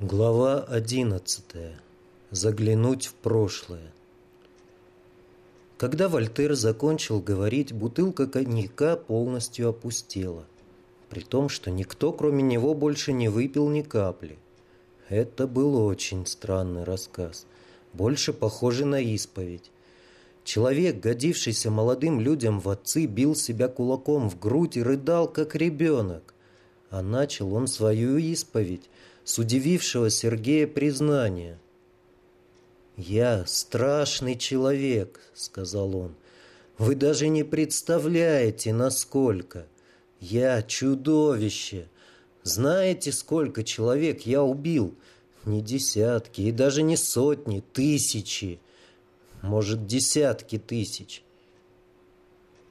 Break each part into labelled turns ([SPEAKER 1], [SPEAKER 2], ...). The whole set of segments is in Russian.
[SPEAKER 1] Глава одиннадцатая. Заглянуть в прошлое. Когда Вольтер закончил говорить, бутылка коньяка полностью опустела. При том, что никто, кроме него, больше не выпил ни капли. Это был очень странный рассказ. Больше похожий на исповедь. Человек, годившийся молодым людям в отцы, бил себя кулаком в грудь и рыдал, как ребенок. А начал он свою исповедь с удивившего Сергея признания. «Я страшный человек», — сказал он. «Вы даже не представляете, насколько. Я чудовище. Знаете, сколько человек я убил? Не десятки и даже не сотни, тысячи. Может, десятки тысяч».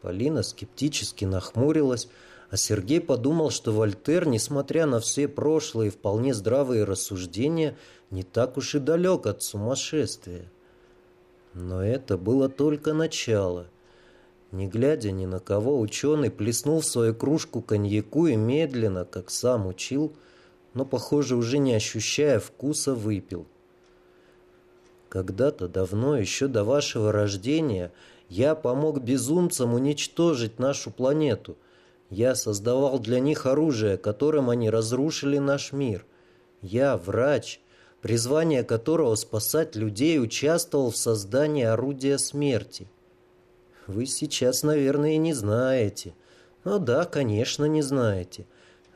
[SPEAKER 1] Полина скептически нахмурилась, а Сергей подумал, что Вольтер, несмотря на все прошлые вполне здравые рассуждения, не так уж и далек от сумасшествия. Но это было только начало. Не глядя ни на кого, ученый плеснул в свою кружку коньяку и медленно, как сам учил, но, похоже, уже не ощущая вкуса, выпил. Когда-то давно, еще до вашего рождения, я помог безумцам уничтожить нашу планету – я создавал для них оружие, которым они разрушили наш мир. Я врач, призвание которого спасать людей участвовал в создании орудия смерти. Вы сейчас, наверное, не знаете. Ну да, конечно, не знаете.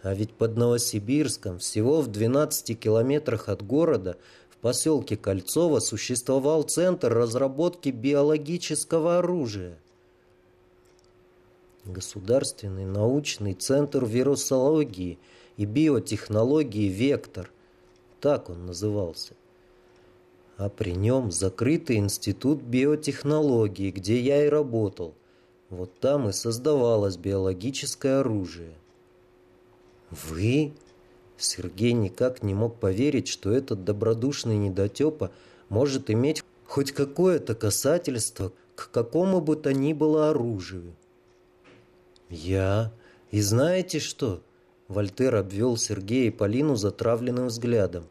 [SPEAKER 1] А ведь под Новосибирском, всего в 12 километрах от города, в поселке Кольцово существовал центр разработки биологического оружия. Государственный научный центр вирусологии и биотехнологии «Вектор». Так он назывался. А при нем закрытый институт биотехнологии, где я и работал. Вот там и создавалось биологическое оружие. «Вы?» Сергей никак не мог поверить, что этот добродушный недотепа может иметь хоть какое-то касательство к какому бы то ни было оружию. «Я? И знаете что?» Вольтер обвел Сергея и Полину затравленным взглядом.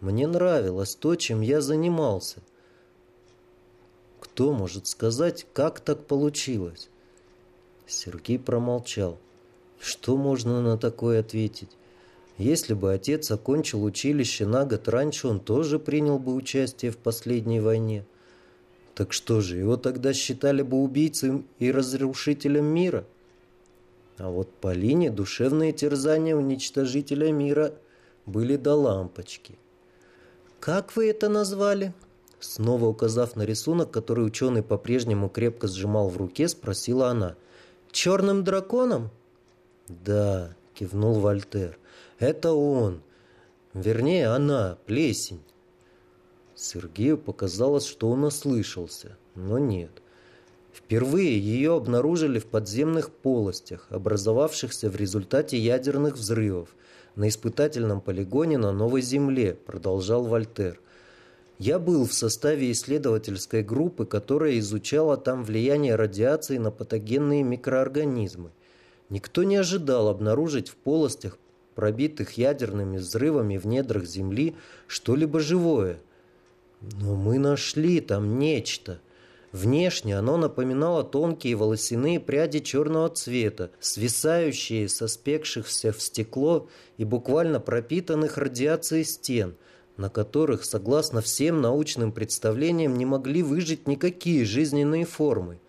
[SPEAKER 1] «Мне нравилось то, чем я занимался. Кто может сказать, как так получилось?» Сергей промолчал. Что можно на такое ответить? Если бы отец окончил училище на год раньше, он тоже принял бы участие в последней войне. Так что же, его тогда считали бы убийцей и разрушителем мира? А вот Полине душевные терзания уничтожителя мира были до лампочки. «Как вы это назвали?» Снова указав на рисунок, который ученый по-прежнему крепко сжимал в руке, спросила она. «Черным драконом?» «Да», — кивнул Вольтер. «Это он. Вернее, она, плесень». Сергею показалось, что он ослышался, но нет. Впервые ее обнаружили в подземных полостях, образовавшихся в результате ядерных взрывов, на испытательном полигоне на Новой Земле, продолжал Вольтер. Я был в составе исследовательской группы, которая изучала там влияние радиации на патогенные микроорганизмы. Никто не ожидал обнаружить в полостях, пробитых ядерными взрывами в недрах Земли, что-либо живое. Но мы нашли там нечто – Внешне оно напоминало тонкие волосяные пряди черного цвета, свисающие со спекшихся в стекло и буквально пропитанных радиацией стен, на которых, согласно всем научным представлениям, не могли выжить никакие жизненные формы.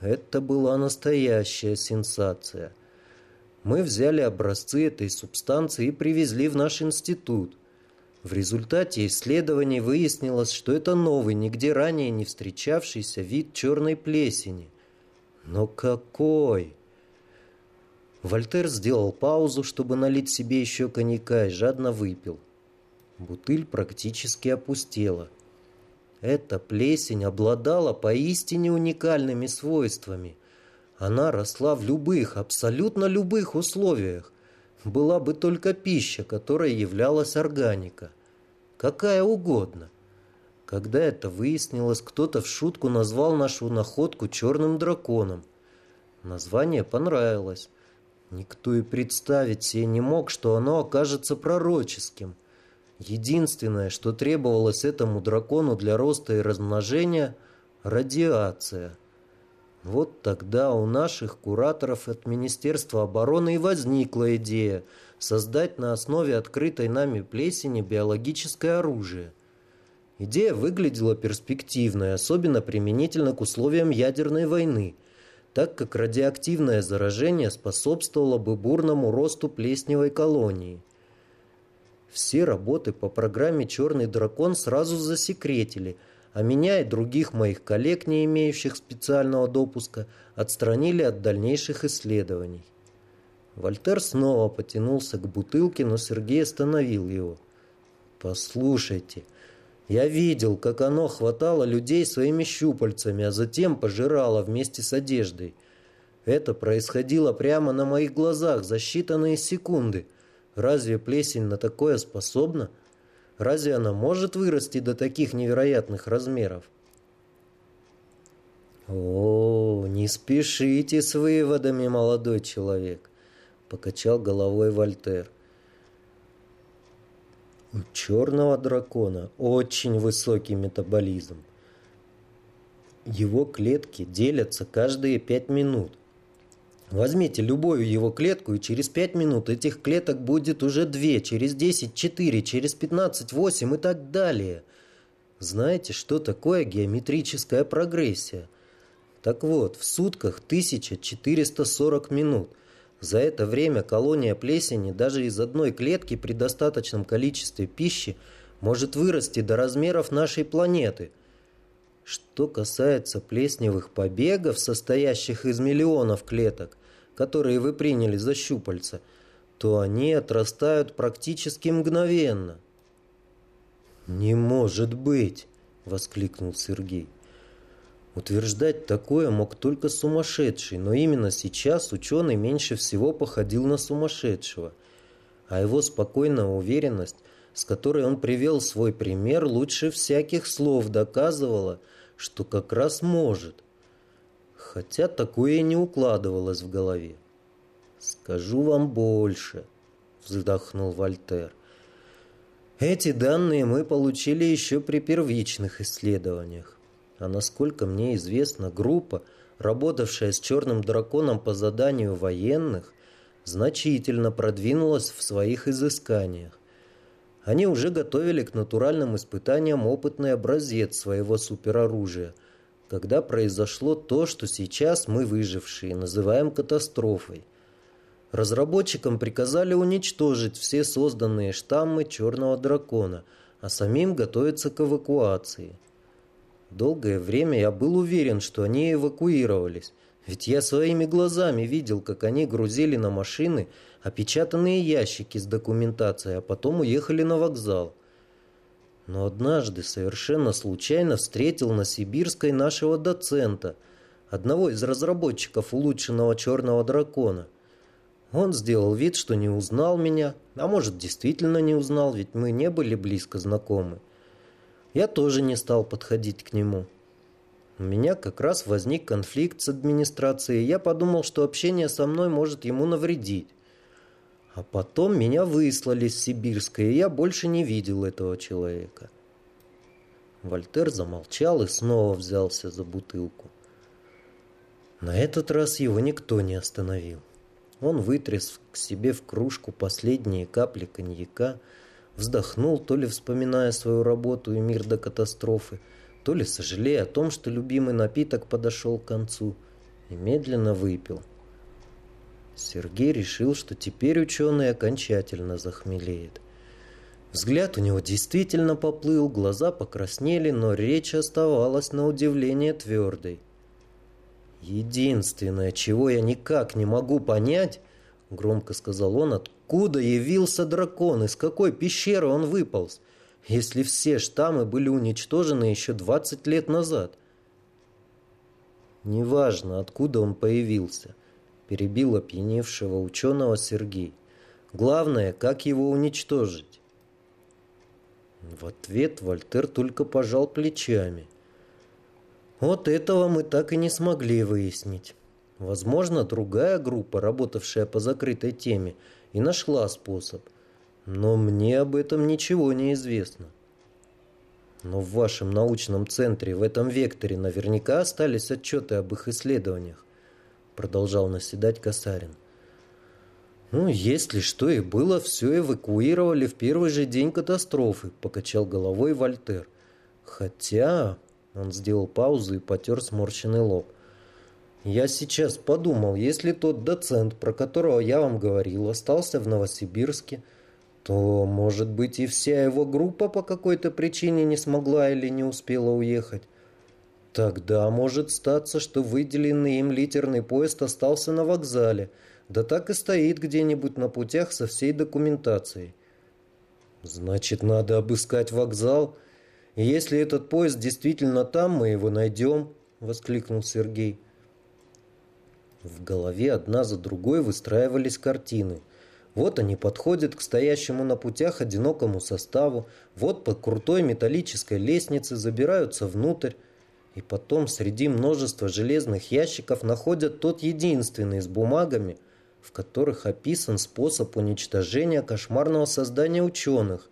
[SPEAKER 1] Это была настоящая сенсация. Мы взяли образцы этой субстанции и привезли в наш институт – в результате исследований выяснилось, что это новый, нигде ранее не встречавшийся вид черной плесени. Но какой? Вольтер сделал паузу, чтобы налить себе еще коньяка и жадно выпил. Бутыль практически опустела. Эта плесень обладала поистине уникальными свойствами. Она росла в любых, абсолютно любых условиях была бы только пища, которая являлась органика. Какая угодно. Когда это выяснилось, кто-то в шутку назвал нашу находку черным драконом. Название понравилось. Никто и представить себе не мог, что оно окажется пророческим. Единственное, что требовалось этому дракону для роста и размножения – радиация. Вот тогда у наших кураторов от Министерства обороны и возникла идея создать на основе открытой нами плесени биологическое оружие. Идея выглядела перспективной, особенно применительно к условиям ядерной войны, так как радиоактивное заражение способствовало бы бурному росту плесневой колонии – все работы по программе «Черный дракон» сразу засекретили, а меня и других моих коллег, не имеющих специального допуска, отстранили от дальнейших исследований. Вольтер снова потянулся к бутылке, но Сергей остановил его. «Послушайте, я видел, как оно хватало людей своими щупальцами, а затем пожирало вместе с одеждой. Это происходило прямо на моих глазах за считанные секунды. Разве плесень на такое способна? Разве она может вырасти до таких невероятных размеров? «О, не спешите с выводами, молодой человек», — покачал головой Вольтер. У черного дракона очень высокий метаболизм. Его клетки делятся каждые пять минут. Возьмите любую его клетку, и через 5 минут этих клеток будет уже 2, через 10 – 4, через 15 – 8 и так далее. Знаете, что такое геометрическая прогрессия? Так вот, в сутках 1440 минут. За это время колония плесени даже из одной клетки при достаточном количестве пищи может вырасти до размеров нашей планеты. Что касается плесневых побегов, состоящих из миллионов клеток, которые вы приняли за щупальца, то они отрастают практически мгновенно. «Не может быть!» – воскликнул Сергей. Утверждать такое мог только сумасшедший, но именно сейчас ученый меньше всего походил на сумасшедшего, а его спокойная уверенность, с которой он привел свой пример, лучше всяких слов доказывала, что как раз может хотя такое не укладывалось в голове. «Скажу вам больше», — вздохнул Вольтер. «Эти данные мы получили еще при первичных исследованиях. А насколько мне известно, группа, работавшая с черным драконом по заданию военных, значительно продвинулась в своих изысканиях. Они уже готовили к натуральным испытаниям опытный образец своего супероружия – когда произошло то, что сейчас мы, выжившие, называем катастрофой. Разработчикам приказали уничтожить все созданные штаммы черного дракона, а самим готовиться к эвакуации. Долгое время я был уверен, что они эвакуировались, ведь я своими глазами видел, как они грузили на машины опечатанные ящики с документацией, а потом уехали на вокзал но однажды совершенно случайно встретил на Сибирской нашего доцента, одного из разработчиков улучшенного черного дракона. Он сделал вид, что не узнал меня, а может действительно не узнал, ведь мы не были близко знакомы. Я тоже не стал подходить к нему. У меня как раз возник конфликт с администрацией, я подумал, что общение со мной может ему навредить. А потом меня выслали с Сибирской, и я больше не видел этого человека. Вольтер замолчал и снова взялся за бутылку. На этот раз его никто не остановил. Он вытряс к себе в кружку последние капли коньяка, вздохнул, то ли вспоминая свою работу и мир до катастрофы, то ли сожалея о том, что любимый напиток подошел к концу, и медленно выпил – Сергей решил, что теперь ученый окончательно захмелеет. Взгляд у него действительно поплыл, глаза покраснели, но речь оставалась на удивление твердой. «Единственное, чего я никак не могу понять, — громко сказал он, — откуда явился дракон, из какой пещеры он выполз, если все штаммы были уничтожены еще 20 лет назад?» Неважно, откуда он появился — перебил опьяневшего ученого Сергей. Главное, как его уничтожить? В ответ Вольтер только пожал плечами. Вот этого мы так и не смогли выяснить. Возможно, другая группа, работавшая по закрытой теме, и нашла способ. Но мне об этом ничего не известно. Но в вашем научном центре, в этом векторе, наверняка остались отчеты об их исследованиях, продолжал наседать Касарин. Ну, если что и было, все эвакуировали в первый же день катастрофы, покачал головой Вольтер. Хотя, он сделал паузу и потер сморщенный лоб. Я сейчас подумал, если тот доцент, про которого я вам говорил, остался в Новосибирске, то, может быть, и вся его группа по какой-то причине не смогла или не успела уехать. Тогда может статься, что выделенный им литерный поезд остался на вокзале, да так и стоит где-нибудь на путях со всей документацией. Значит, надо обыскать вокзал, если этот поезд действительно там, мы его найдем, воскликнул Сергей. В голове одна за другой выстраивались картины. Вот они подходят к стоящему на путях одинокому составу, вот по крутой металлической лестнице забираются внутрь, и потом среди множества железных ящиков находят тот единственный с бумагами, в которых описан способ уничтожения кошмарного создания ученых,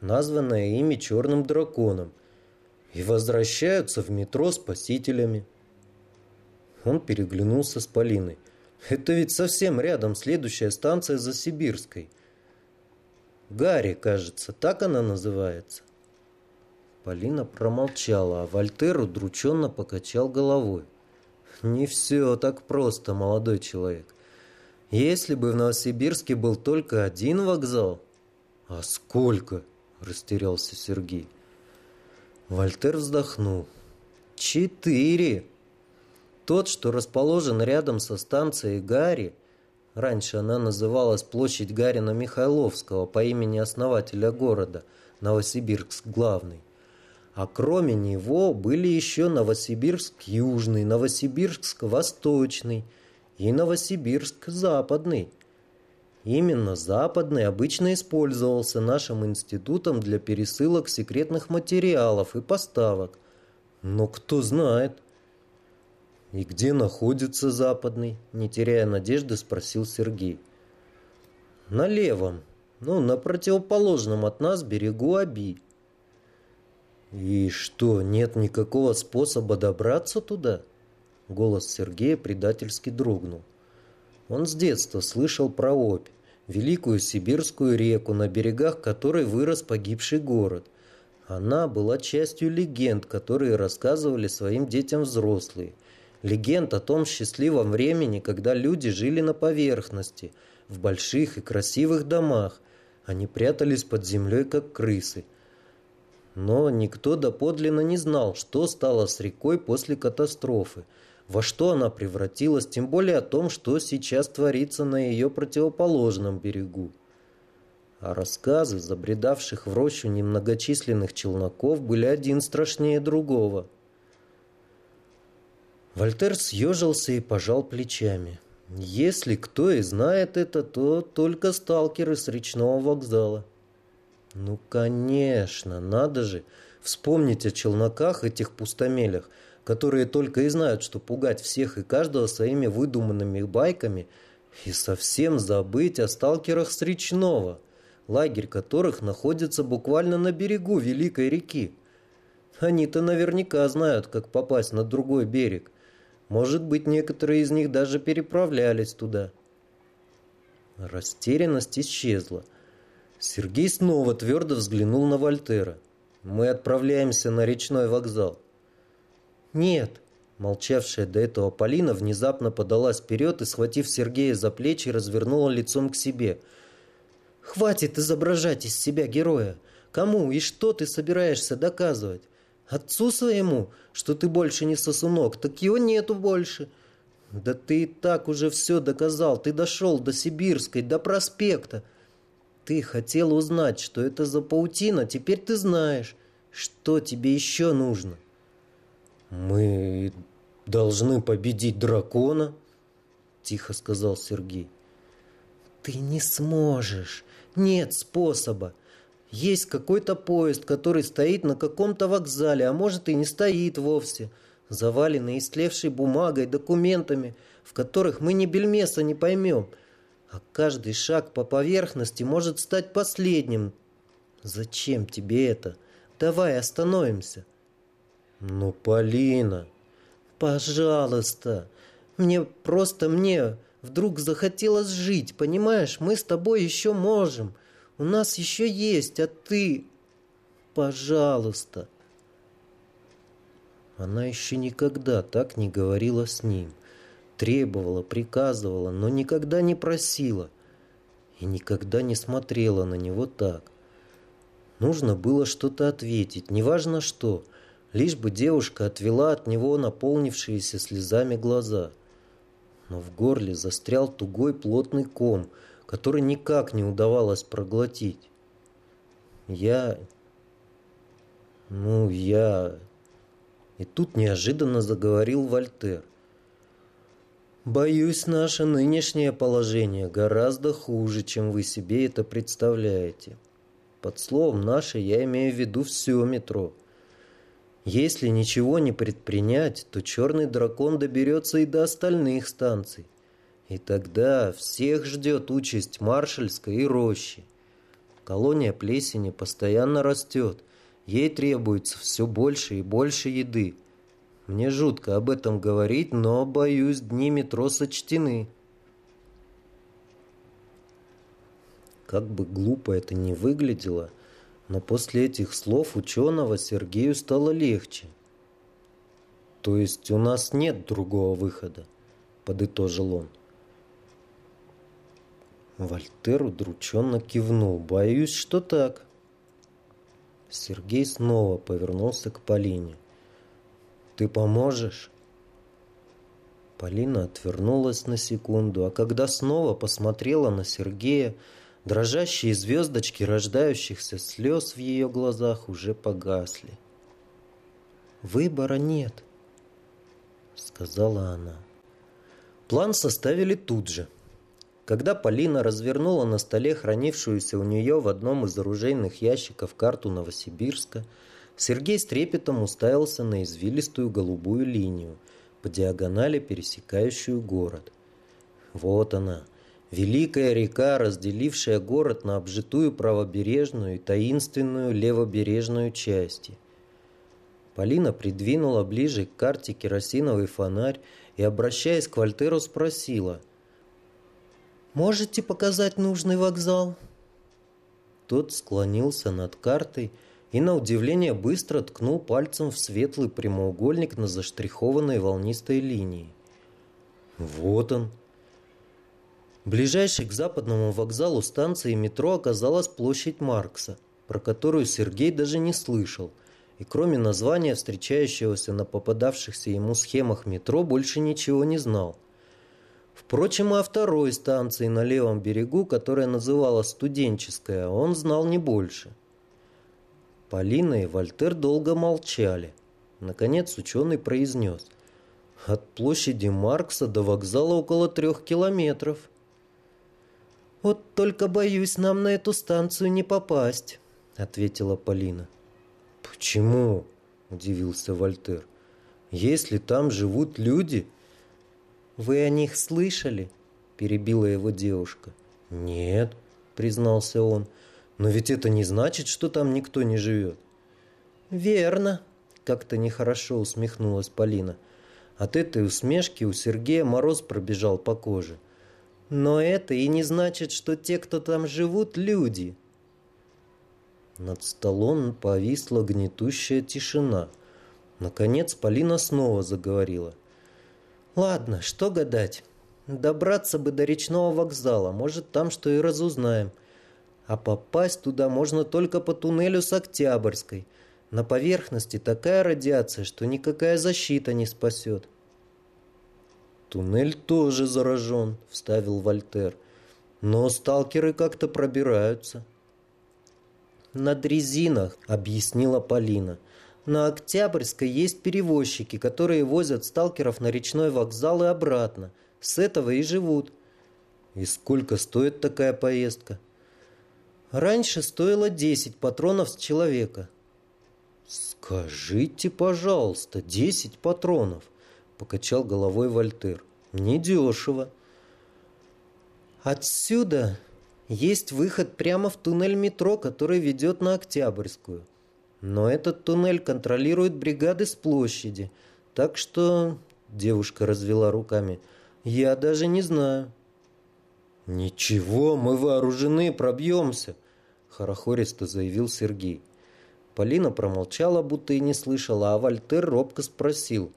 [SPEAKER 1] названное ими черным драконом, и возвращаются в метро спасителями. Он переглянулся с Полиной. «Это ведь совсем рядом следующая станция за Сибирской. Гарри, кажется, так она называется». Полина промолчала, а Вольтер удрученно покачал головой. «Не все так просто, молодой человек. Если бы в Новосибирске был только один вокзал...» «А сколько?» – растерялся Сергей. Вольтер вздохнул. «Четыре!» Тот, что расположен рядом со станцией Гарри, раньше она называлась площадь Гарина Михайловского по имени основателя города, Новосибирск главный. А кроме него были еще Новосибирск Южный, Новосибирск Восточный и Новосибирск Западный. Именно Западный обычно использовался нашим институтом для пересылок секретных материалов и поставок. Но кто знает – «И где находится западный?» Не теряя надежды, спросил Сергей. «На левом, ну, на противоположном от нас берегу Аби». «И что, нет никакого способа добраться туда?» Голос Сергея предательски дрогнул. Он с детства слышал про Обь, великую сибирскую реку, на берегах которой вырос погибший город. Она была частью легенд, которые рассказывали своим детям взрослые – легенд о том счастливом времени, когда люди жили на поверхности, в больших и красивых домах. Они прятались под землей, как крысы. Но никто доподлинно не знал, что стало с рекой после катастрофы, во что она превратилась, тем более о том, что сейчас творится на ее противоположном берегу. А рассказы забредавших в рощу немногочисленных челноков были один страшнее другого – Вольтер съежился и пожал плечами. Если кто и знает это, то только сталкеры с речного вокзала. Ну, конечно, надо же вспомнить о челноках этих пустомелях, которые только и знают, что пугать всех и каждого своими выдуманными байками, и совсем забыть о сталкерах с речного, лагерь которых находится буквально на берегу Великой реки. Они-то наверняка знают, как попасть на другой берег – может быть, некоторые из них даже переправлялись туда. Растерянность исчезла. Сергей снова твердо взглянул на Вольтера. «Мы отправляемся на речной вокзал». «Нет», Молчавшая до этого Полина внезапно подалась вперед и, схватив Сергея за плечи, развернула лицом к себе. «Хватит изображать из себя героя! Кому и что ты собираешься доказывать? Отцу своему, что ты больше не сосунок, так его нету больше. Да ты и так уже все доказал. Ты дошел до Сибирской, до проспекта. Ты хотел узнать, что это за паутина, теперь ты знаешь. Что тебе еще нужно? Мы должны победить дракона, тихо сказал Сергей. Ты не сможешь. Нет способа. Есть какой-то поезд, который стоит на каком-то вокзале, а может и не стоит вовсе, заваленный истлевшей бумагой, документами, в которых мы ни бельмеса не поймем. а каждый шаг по поверхности может стать последним. Зачем тебе это? Давай остановимся. Ну, Полина, пожалуйста, мне просто мне вдруг захотелось жить, понимаешь? Мы с тобой еще можем. У нас еще есть, а ты... Пожалуйста. Она еще никогда так не говорила с ним. Требовала, приказывала, но никогда не просила. И никогда не смотрела на него так. Нужно было что-то ответить, неважно что, лишь бы девушка отвела от него наполнившиеся слезами глаза. Но в горле застрял тугой плотный ком, который никак не удавалось проглотить. Я... Ну, я... И тут неожиданно заговорил Вольтер. «Боюсь, наше нынешнее положение гораздо хуже, чем вы себе это представляете. Под словом «наше» я имею в виду все метро. Если ничего не предпринять, то черный дракон доберется и до остальных станций. И тогда всех ждет участь Маршальской и Рощи. Колония плесени постоянно растет. Ей требуется все больше и больше еды. Мне жутко об этом говорить, но, боюсь, дни метро сочтены. Как бы глупо это ни выглядело, но после этих слов ученого Сергею стало легче. «То есть у нас нет другого выхода», — подытожил он. Вольтер удрученно кивнул. «Боюсь, что так». Сергей снова повернулся к Полине. «Ты поможешь?» Полина отвернулась на секунду, а когда снова посмотрела на Сергея, Дрожащие звездочки рождающихся слез в ее глазах уже погасли. «Выбора нет», — сказала она. План составили тут же. Когда Полина развернула на столе хранившуюся у нее в одном из оружейных ящиков карту Новосибирска, Сергей с трепетом уставился на извилистую голубую линию, по диагонали пересекающую город. Вот она, Великая река, разделившая город на обжитую правобережную и таинственную левобережную части. Полина придвинула ближе к карте керосиновый фонарь и, обращаясь к Вольтеру, спросила. «Можете показать нужный вокзал?» Тот склонился над картой и, на удивление, быстро ткнул пальцем в светлый прямоугольник на заштрихованной волнистой линии. «Вот он!» Ближайшей к западному вокзалу станции метро оказалась площадь Маркса, про которую Сергей даже не слышал, и кроме названия встречающегося на попадавшихся ему схемах метро больше ничего не знал. Впрочем, о второй станции на левом берегу, которая называлась Студенческая, он знал не больше. Полина и Вольтер долго молчали. Наконец ученый произнес. От площади Маркса до вокзала около трех километров. «Вот только боюсь нам на эту станцию не попасть», — ответила Полина. «Почему?» — удивился Вольтер. «Если там живут люди...» «Вы о них слышали?» — перебила его девушка. «Нет», — признался он. «Но ведь это не значит, что там никто не живет». «Верно», — как-то нехорошо усмехнулась Полина. От этой усмешки у Сергея мороз пробежал по коже. — но это и не значит, что те, кто там живут, люди. Над столом повисла гнетущая тишина. Наконец Полина снова заговорила. «Ладно, что гадать. Добраться бы до речного вокзала, может, там что и разузнаем. А попасть туда можно только по туннелю с Октябрьской. На поверхности такая радиация, что никакая защита не спасет». «Туннель тоже заражен», — вставил Вольтер. «Но сталкеры как-то пробираются». «На дрезинах», — объяснила Полина. «На Октябрьской есть перевозчики, которые возят сталкеров на речной вокзал и обратно. С этого и живут». «И сколько стоит такая поездка?» «Раньше стоило 10 патронов с человека». «Скажите, пожалуйста, 10 патронов!» покачал головой Вольтер. Недешево. Отсюда есть выход прямо в туннель метро, который ведет на Октябрьскую. Но этот туннель контролирует бригады с площади. Так что, девушка развела руками, я даже не знаю. Ничего, мы вооружены, пробьемся, хорохористо заявил Сергей. Полина промолчала, будто и не слышала, а Вальтер робко спросил.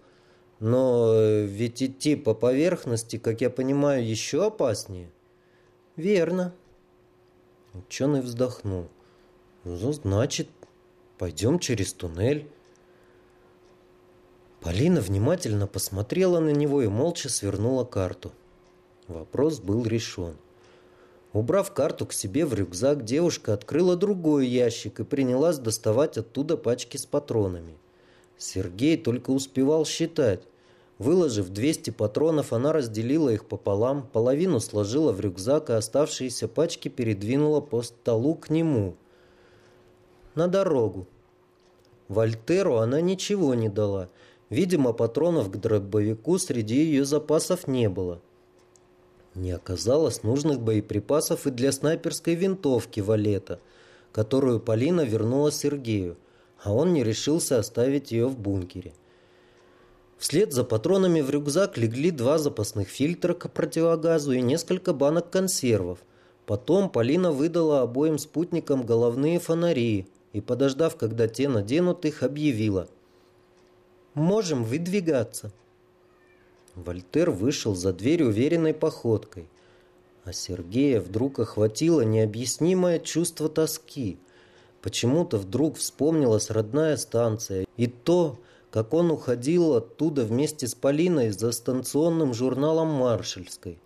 [SPEAKER 1] «Но ведь идти по поверхности, как я понимаю, еще опаснее?» «Верно», Ученый вздохнул. Ну, значит, пойдем через туннель. Полина внимательно посмотрела на него и молча свернула карту. Вопрос был решен. Убрав карту к себе в рюкзак, девушка открыла другой ящик и принялась доставать оттуда пачки с патронами. Сергей только успевал считать. Выложив 200 патронов, она разделила их пополам, половину сложила в рюкзак, а оставшиеся пачки передвинула по столу к нему. На дорогу. Вольтеру она ничего не дала. Видимо, патронов к дробовику среди ее запасов не было. Не оказалось нужных боеприпасов и для снайперской винтовки Валета, которую Полина вернула Сергею, а он не решился оставить ее в бункере. Вслед за патронами в рюкзак легли два запасных фильтра к противогазу и несколько банок консервов. Потом Полина выдала обоим спутникам головные фонари и, подождав, когда те наденут их, объявила. «Можем выдвигаться». Вольтер вышел за дверь уверенной походкой. А Сергея вдруг охватило необъяснимое чувство тоски. Почему-то вдруг вспомнилась родная станция и то, как он уходил оттуда вместе с Полиной за станционным журналом «Маршальской».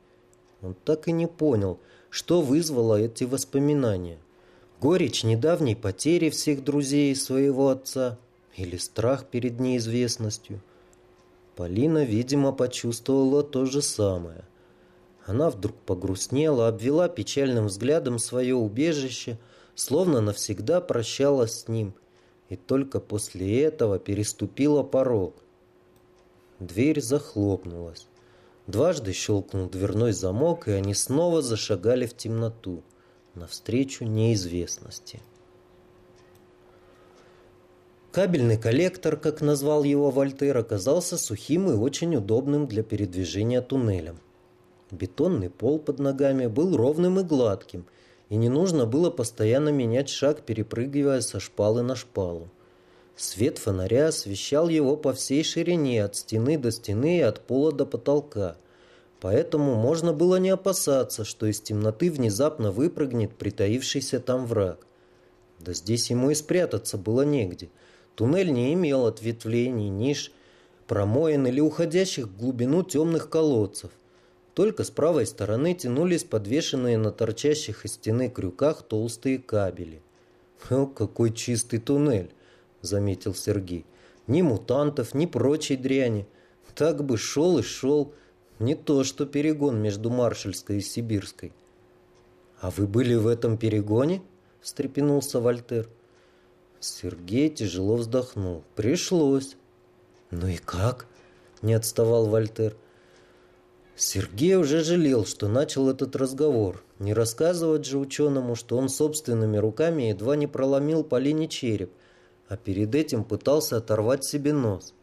[SPEAKER 1] Он так и не понял, что вызвало эти воспоминания. Горечь недавней потери всех друзей своего отца или страх перед неизвестностью. Полина, видимо, почувствовала то же самое. Она вдруг погрустнела, обвела печальным взглядом свое убежище, словно навсегда прощалась с ним – и только после этого переступила порог. Дверь захлопнулась. Дважды щелкнул дверной замок, и они снова зашагали в темноту, навстречу неизвестности. Кабельный коллектор, как назвал его Вольтер, оказался сухим и очень удобным для передвижения туннелем. Бетонный пол под ногами был ровным и гладким – и не нужно было постоянно менять шаг, перепрыгивая со шпалы на шпалу. Свет фонаря освещал его по всей ширине, от стены до стены и от пола до потолка. Поэтому можно было не опасаться, что из темноты внезапно выпрыгнет притаившийся там враг. Да здесь ему и спрятаться было негде. Туннель не имел ответвлений, ниш, промоин или уходящих в глубину темных колодцев – только с правой стороны тянулись подвешенные на торчащих из стены крюках толстые кабели. «О, какой чистый туннель!» – заметил Сергей. «Ни мутантов, ни прочей дряни. Так бы шел и шел. Не то, что перегон между Маршальской и Сибирской». «А вы были в этом перегоне?» – встрепенулся Вольтер. Сергей тяжело вздохнул. «Пришлось». «Ну и как?» – не отставал Вольтер. – Сергей уже жалел, что начал этот разговор. Не рассказывать же ученому, что он собственными руками едва не проломил Полине череп, а перед этим пытался оторвать себе нос.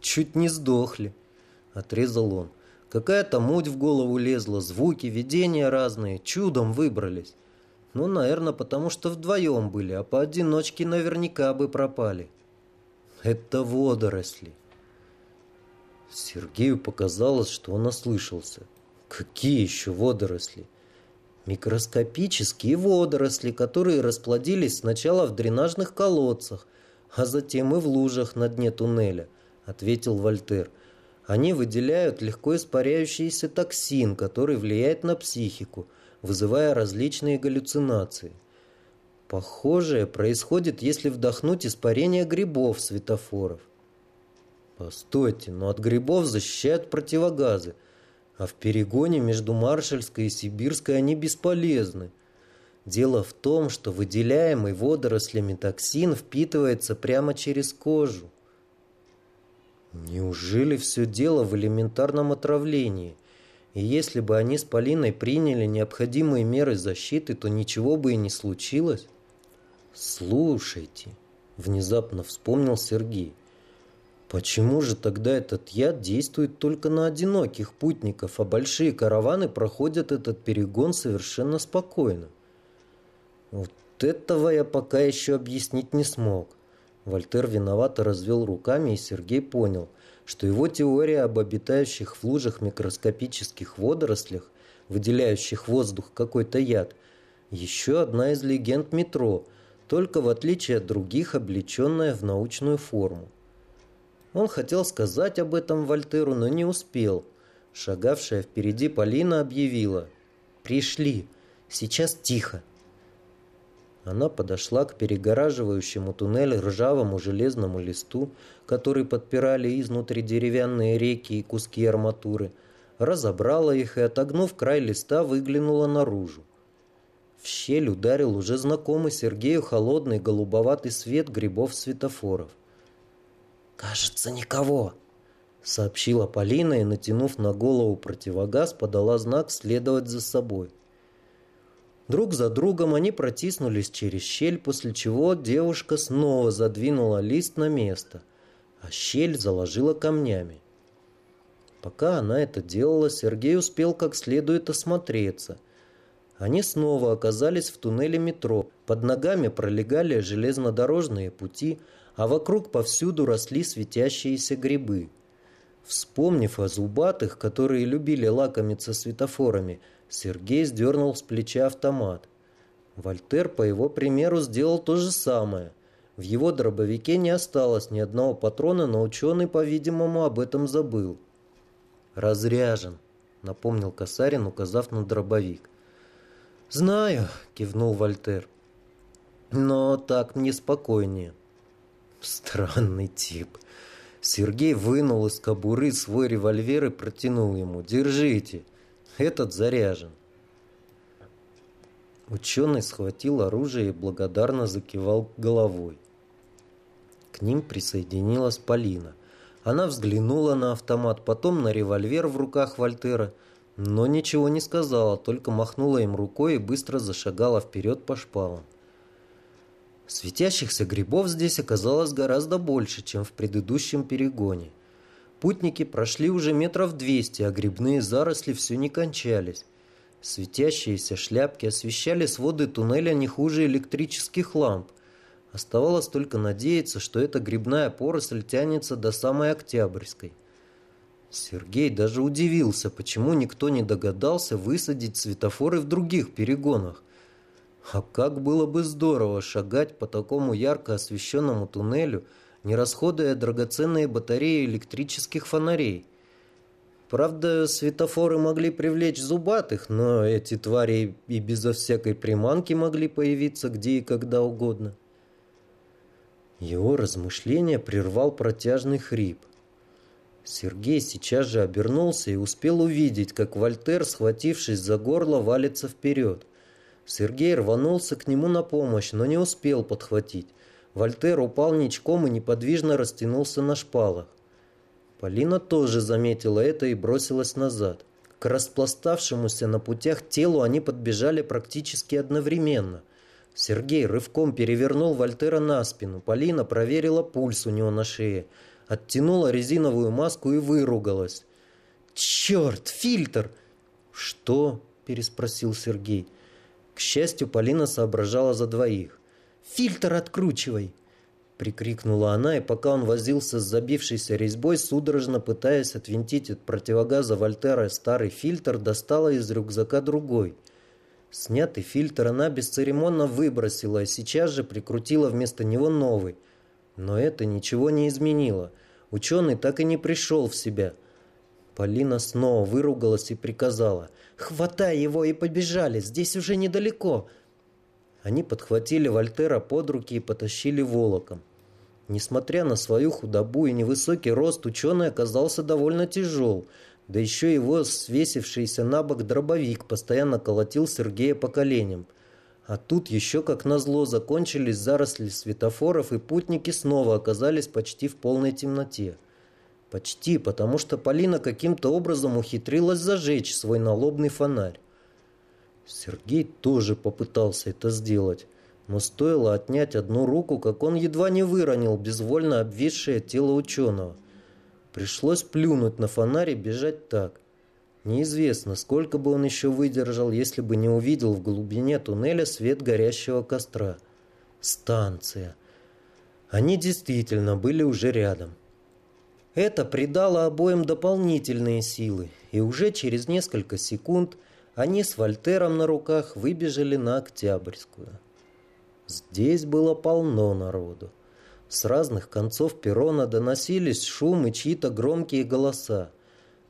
[SPEAKER 1] «Чуть не сдохли», — отрезал он. «Какая-то муть в голову лезла, звуки, видения разные, чудом выбрались. Ну, наверное, потому что вдвоем были, а поодиночке наверняка бы пропали». «Это водоросли», Сергею показалось, что он ослышался. Какие еще водоросли? Микроскопические водоросли, которые расплодились сначала в дренажных колодцах, а затем и в лужах на дне туннеля, ответил Вольтер. Они выделяют легко испаряющийся токсин, который влияет на психику, вызывая различные галлюцинации. Похожее происходит, если вдохнуть испарение грибов светофоров. Постойте, но от грибов защищают противогазы, а в перегоне между Маршальской и Сибирской они бесполезны. Дело в том, что выделяемый водорослями токсин впитывается прямо через кожу. Неужели все дело в элементарном отравлении? И если бы они с Полиной приняли необходимые меры защиты, то ничего бы и не случилось. «Слушайте», — внезапно вспомнил Сергей, Почему же тогда этот яд действует только на одиноких путников, а большие караваны проходят этот перегон совершенно спокойно? Вот этого я пока еще объяснить не смог. Вольтер виновато развел руками, и Сергей понял, что его теория об обитающих в лужах микроскопических водорослях, выделяющих воздух какой-то яд, еще одна из легенд метро, только в отличие от других, облеченная в научную форму. Он хотел сказать об этом Вольтеру, но не успел. Шагавшая впереди Полина объявила. «Пришли. Сейчас тихо». Она подошла к перегораживающему туннель ржавому железному листу, который подпирали изнутри деревянные реки и куски арматуры, разобрала их и, отогнув край листа, выглянула наружу. В щель ударил уже знакомый Сергею холодный голубоватый свет грибов светофоров. «Кажется, никого», — сообщила Полина и, натянув на голову противогаз, подала знак следовать за собой. Друг за другом они протиснулись через щель, после чего девушка снова задвинула лист на место, а щель заложила камнями. Пока она это делала, Сергей успел как следует осмотреться. Они снова оказались в туннеле метро. Под ногами пролегали железнодорожные пути, а вокруг повсюду росли светящиеся грибы. Вспомнив о зубатых, которые любили лакомиться светофорами, Сергей сдернул с плеча автомат. Вольтер, по его примеру, сделал то же самое. В его дробовике не осталось ни одного патрона, но ученый, по-видимому, об этом забыл. «Разряжен», — напомнил Касарин, указав на дробовик. «Знаю», — кивнул Вольтер. «Но так мне спокойнее». Странный тип. Сергей вынул из кобуры свой револьвер и протянул ему. «Держите, этот заряжен». Ученый схватил оружие и благодарно закивал головой. К ним присоединилась Полина. Она взглянула на автомат, потом на револьвер в руках Вольтера, но ничего не сказала, только махнула им рукой и быстро зашагала вперед по шпалам. Светящихся грибов здесь оказалось гораздо больше, чем в предыдущем перегоне. Путники прошли уже метров двести, а грибные заросли все не кончались. Светящиеся шляпки освещали своды туннеля не хуже электрических ламп. Оставалось только надеяться, что эта грибная поросль тянется до самой Октябрьской. Сергей даже удивился, почему никто не догадался высадить светофоры в других перегонах. А как было бы здорово шагать по такому ярко освещенному туннелю, не расходуя драгоценные батареи электрических фонарей. Правда, светофоры могли привлечь зубатых, но эти твари и безо всякой приманки могли появиться где и когда угодно. Его размышления прервал протяжный хрип. Сергей сейчас же обернулся и успел увидеть, как Вольтер, схватившись за горло, валится вперед. Сергей рванулся к нему на помощь, но не успел подхватить. Вольтер упал ничком и неподвижно растянулся на шпалах. Полина тоже заметила это и бросилась назад. К распластавшемуся на путях телу они подбежали практически одновременно. Сергей рывком перевернул Вольтера на спину. Полина проверила пульс у него на шее, оттянула резиновую маску и выругалась. «Черт, фильтр!» «Что?» – переспросил Сергей. Счастью, Полина соображала за двоих. «Фильтр откручивай!» Прикрикнула она, и пока он возился с забившейся резьбой, судорожно пытаясь отвинтить от противогаза Вольтера старый фильтр, достала из рюкзака другой. Снятый фильтр она бесцеремонно выбросила, и сейчас же прикрутила вместо него новый. Но это ничего не изменило. Ученый так и не пришел в себя. Полина снова выругалась и приказала – «Хватай его и побежали, здесь уже недалеко!» Они подхватили Вольтера под руки и потащили волоком. Несмотря на свою худобу и невысокий рост, ученый оказался довольно тяжел, да еще его свесившийся на бок дробовик постоянно колотил Сергея по коленям. А тут еще, как назло, закончились заросли светофоров, и путники снова оказались почти в полной темноте. Почти, потому что Полина каким-то образом ухитрилась зажечь свой налобный фонарь. Сергей тоже попытался это сделать, но стоило отнять одну руку, как он едва не выронил безвольно обвисшее тело ученого. Пришлось плюнуть на фонарь и бежать так. Неизвестно, сколько бы он еще выдержал, если бы не увидел в глубине туннеля свет горящего костра. Станция. Они действительно были уже рядом. Это придало обоим дополнительные силы, и уже через несколько секунд они с Вольтером на руках выбежали на Октябрьскую. Здесь было полно народу. С разных концов перрона доносились шум и чьи-то громкие голоса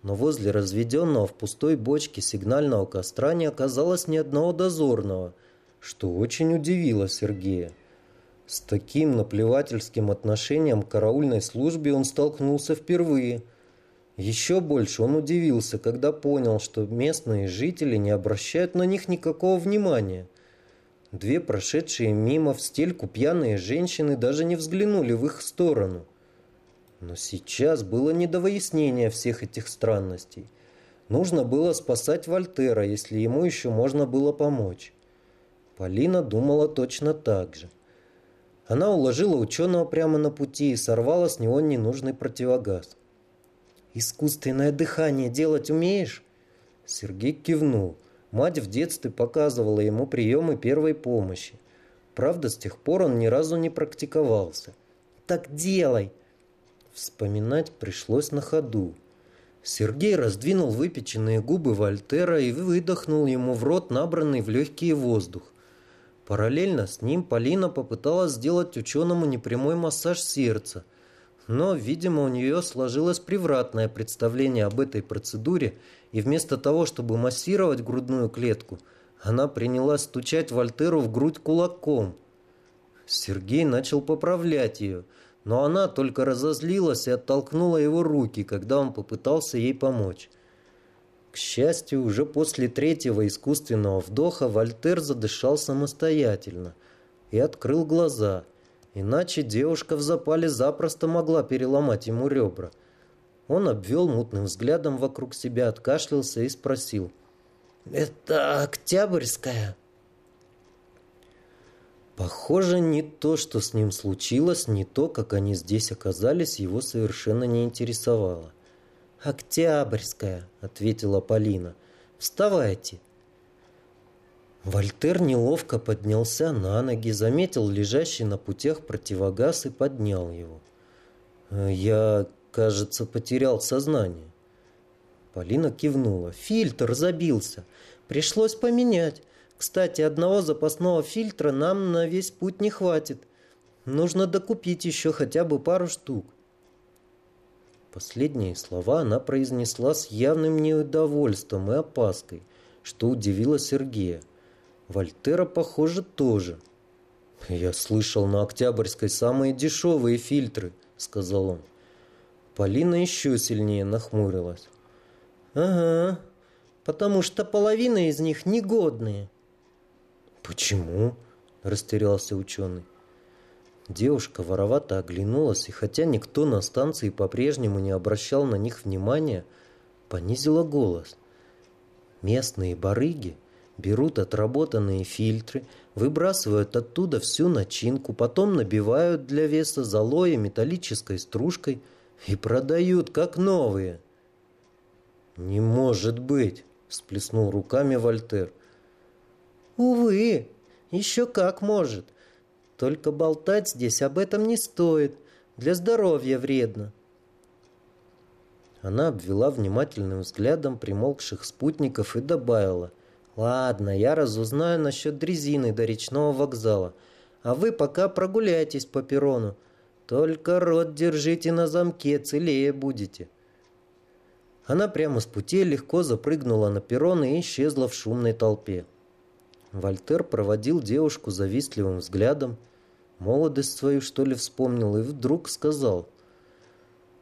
[SPEAKER 1] но возле разведенного в пустой бочке сигнального костра не оказалось ни одного дозорного, что очень удивило Сергея. С таким наплевательским отношением к караульной службе он столкнулся впервые. Еще больше он удивился, когда понял, что местные жители не обращают на них никакого внимания. Две прошедшие мимо в стельку пьяные женщины даже не взглянули в их сторону. Но сейчас было не до выяснения всех этих странностей. Нужно было спасать Вольтера, если ему еще можно было помочь. Полина думала точно так же. Она уложила ученого прямо на пути и сорвала с него ненужный противогаз. «Искусственное дыхание делать умеешь?» Сергей кивнул. Мать в детстве показывала ему приемы первой помощи. Правда, с тех пор он ни разу не практиковался. «Так делай!» Вспоминать пришлось на ходу. Сергей раздвинул выпеченные губы Вольтера и выдохнул ему в рот набранный в легкий воздух. Параллельно с ним Полина попыталась сделать ученому непрямой массаж сердца. Но, видимо, у нее сложилось превратное представление об этой процедуре, и вместо того, чтобы массировать грудную клетку, она принялась стучать Вольтеру в грудь кулаком. Сергей начал поправлять ее – но она только разозлилась и оттолкнула его руки, когда он попытался ей помочь. Счастью, уже после третьего искусственного вдоха Вольтер задышал самостоятельно и открыл глаза, иначе девушка в запале запросто могла переломать ему ребра. Он обвел мутным взглядом вокруг себя, откашлялся и спросил. «Это Октябрьская?» Похоже, ни то, что с ним случилось, ни то, как они здесь оказались, его совершенно не интересовало. «Октябрьская», — ответила Полина. «Вставайте». Вольтер неловко поднялся на ноги, заметил лежащий на путях противогаз и поднял его. «Я, кажется, потерял сознание». Полина кивнула. «Фильтр забился. Пришлось поменять. Кстати, одного запасного фильтра нам на весь путь не хватит. Нужно докупить еще хотя бы пару штук. Последние слова она произнесла с явным неудовольствием и опаской, что удивило Сергея. Вольтера, похоже, тоже. «Я слышал, на Октябрьской самые дешевые фильтры», — сказал он. Полина еще сильнее нахмурилась. «Ага, потому что половина из них негодные», «Почему?» – растерялся ученый. Девушка воровато оглянулась, и хотя никто на станции по-прежнему не обращал на них внимания, понизила голос. Местные барыги берут отработанные фильтры, выбрасывают оттуда всю начинку, потом набивают для веса золой металлической стружкой и продают как новые. «Не может быть!» – всплеснул руками Вольтер. «Увы, еще как может. Только болтать здесь об этом не стоит. Для здоровья вредно». Она обвела внимательным взглядом примолкших спутников и добавила. «Ладно, я разузнаю насчет дрезины до речного вокзала. А вы пока прогуляйтесь по перрону. Только рот держите на замке, целее будете». Она прямо с пути легко запрыгнула на перрон и исчезла в шумной толпе. Вольтер проводил девушку завистливым взглядом, молодость свою, что ли, вспомнил, и вдруг сказал.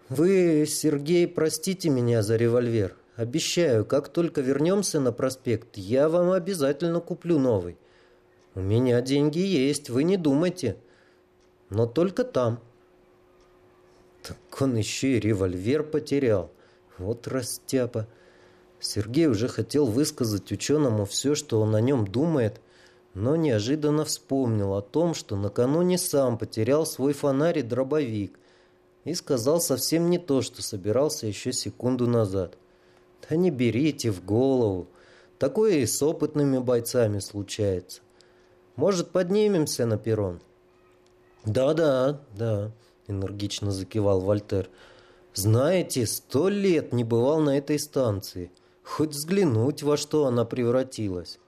[SPEAKER 1] «Вы, Сергей, простите меня за револьвер. Обещаю, как только вернемся на проспект, я вам обязательно куплю новый. У меня деньги есть, вы не думайте. Но только там». Так он еще и револьвер потерял. Вот растяпа. Сергей уже хотел высказать ученому все, что он о нем думает, но неожиданно вспомнил о том, что накануне сам потерял свой фонарь и дробовик, и сказал совсем не то, что собирался еще секунду назад. «Да не берите в голову, такое и с опытными бойцами случается. Может, поднимемся на перрон?» «Да-да, да», — энергично закивал Вольтер. «Знаете, сто лет не бывал на этой станции. Хоть взглянуть, во что она превратилась».